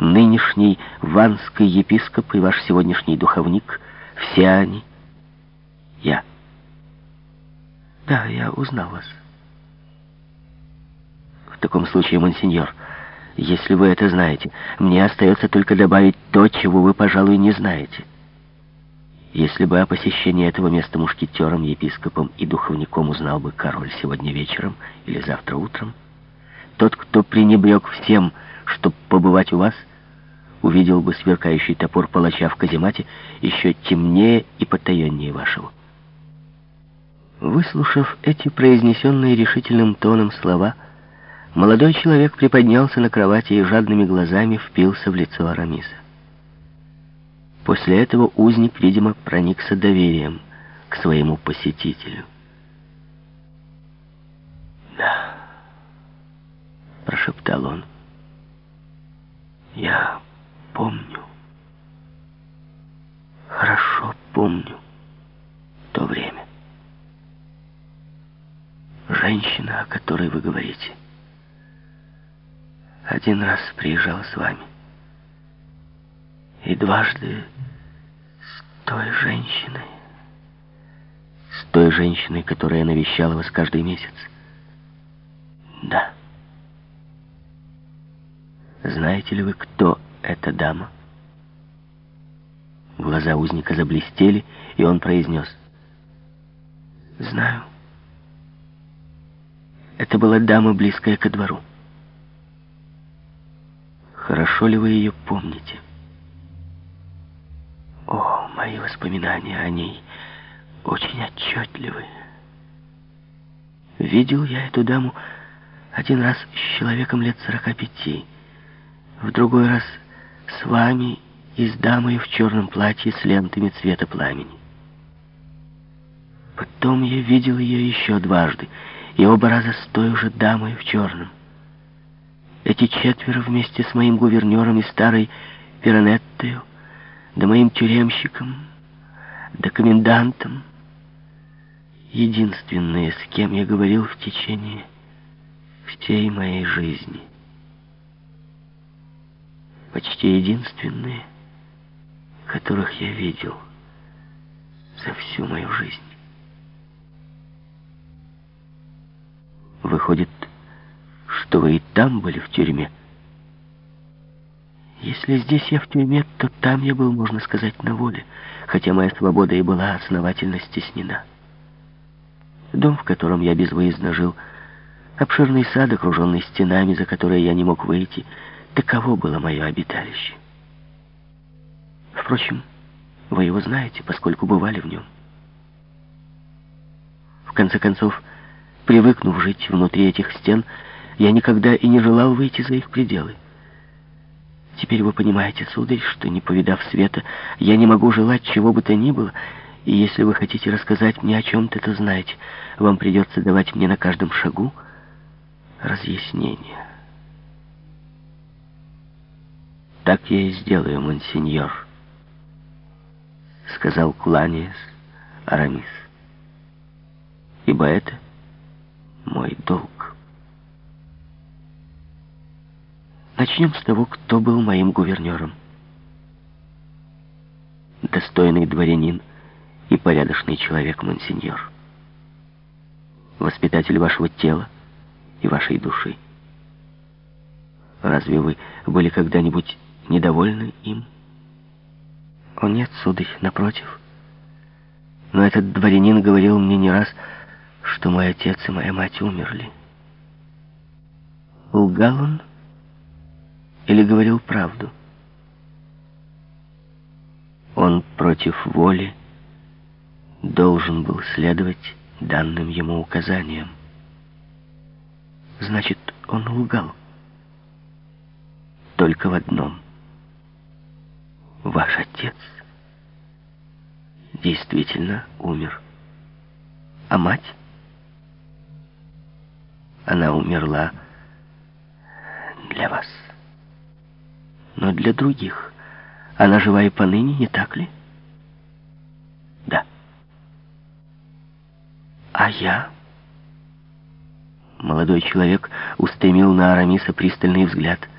нынешний ванский епископ и ваш сегодняшний духовник, все они я. Да, я узнал вас. В таком случае, монсеньор, если вы это знаете, мне остается только добавить то, чего вы, пожалуй, не знаете. Если бы о посещении этого места мушкетером, епископом и духовником узнал бы король сегодня вечером или завтра утром, тот, кто пренебрег всем, чтобы побывать у вас, увидел бы сверкающий топор палача в каземате еще темнее и потаеннее вашего. Выслушав эти произнесенные решительным тоном слова, молодой человек приподнялся на кровати и жадными глазами впился в лицо Арамиса. После этого узник, видимо, проникся доверием к своему посетителю. «Да», — прошептал он, — «я помню, хорошо помню то время. Женщина, о которой вы говорите, один раз приезжала с вами. И дважды с той женщиной. С той женщиной, которая навещала вас каждый месяц. Да. Знаете ли вы, кто эта дама? Глаза узника заблестели, и он произнес. Знаю. Это была дама, близкая ко двору. Хорошо ли вы ее помните? О, мои воспоминания о ней очень отчетливы. Видел я эту даму один раз с человеком лет сорока пяти, в другой раз с вами и с дамой в черном платье с лентами цвета пламени. Потом я видел ее еще дважды, и оба раза с той же дамой в черном. Эти четверо вместе с моим гувернером и старой Пиранеттою да моим тюремщиком, да комендантом. Единственные, с кем я говорил в течение всей моей жизни. Почти единственные, которых я видел за всю мою жизнь. Выходит, что вы и там были в тюрьме. Если здесь я в тюрьме, то там я был, можно сказать, на воле, хотя моя свобода и была основательно стеснена. Дом, в котором я безвыездно жил, обширный сад, окруженный стенами, за которые я не мог выйти, таково было мое обиталище. Впрочем, вы его знаете, поскольку бывали в нем. В конце концов, привыкнув жить внутри этих стен, я никогда и не желал выйти за их пределы. Теперь вы понимаете, сударь, что, не повидав света, я не могу желать чего бы то ни было, и если вы хотите рассказать мне о чем-то, то знаете, вам придется давать мне на каждом шагу разъяснение. «Так я и сделаю, монсеньор», — сказал, кланяясь, Арамис. «Ибо это мой долг». Начнем с того, кто был моим гувернером. Достойный дворянин и порядочный человек, монсеньор. Воспитатель вашего тела и вашей души. Разве вы были когда-нибудь недовольны им? О нет, сударь, напротив. Но этот дворянин говорил мне не раз, что мой отец и моя мать умерли. Лгал он? или говорил правду. Он против воли должен был следовать данным ему указаниям. Значит, он лгал. Только в одном. Ваш отец действительно умер. А мать? Она умерла для вас но для других. Она жива и поныне, не так ли? Да. А я? Молодой человек устремил на Арамиса пристальный взгляд –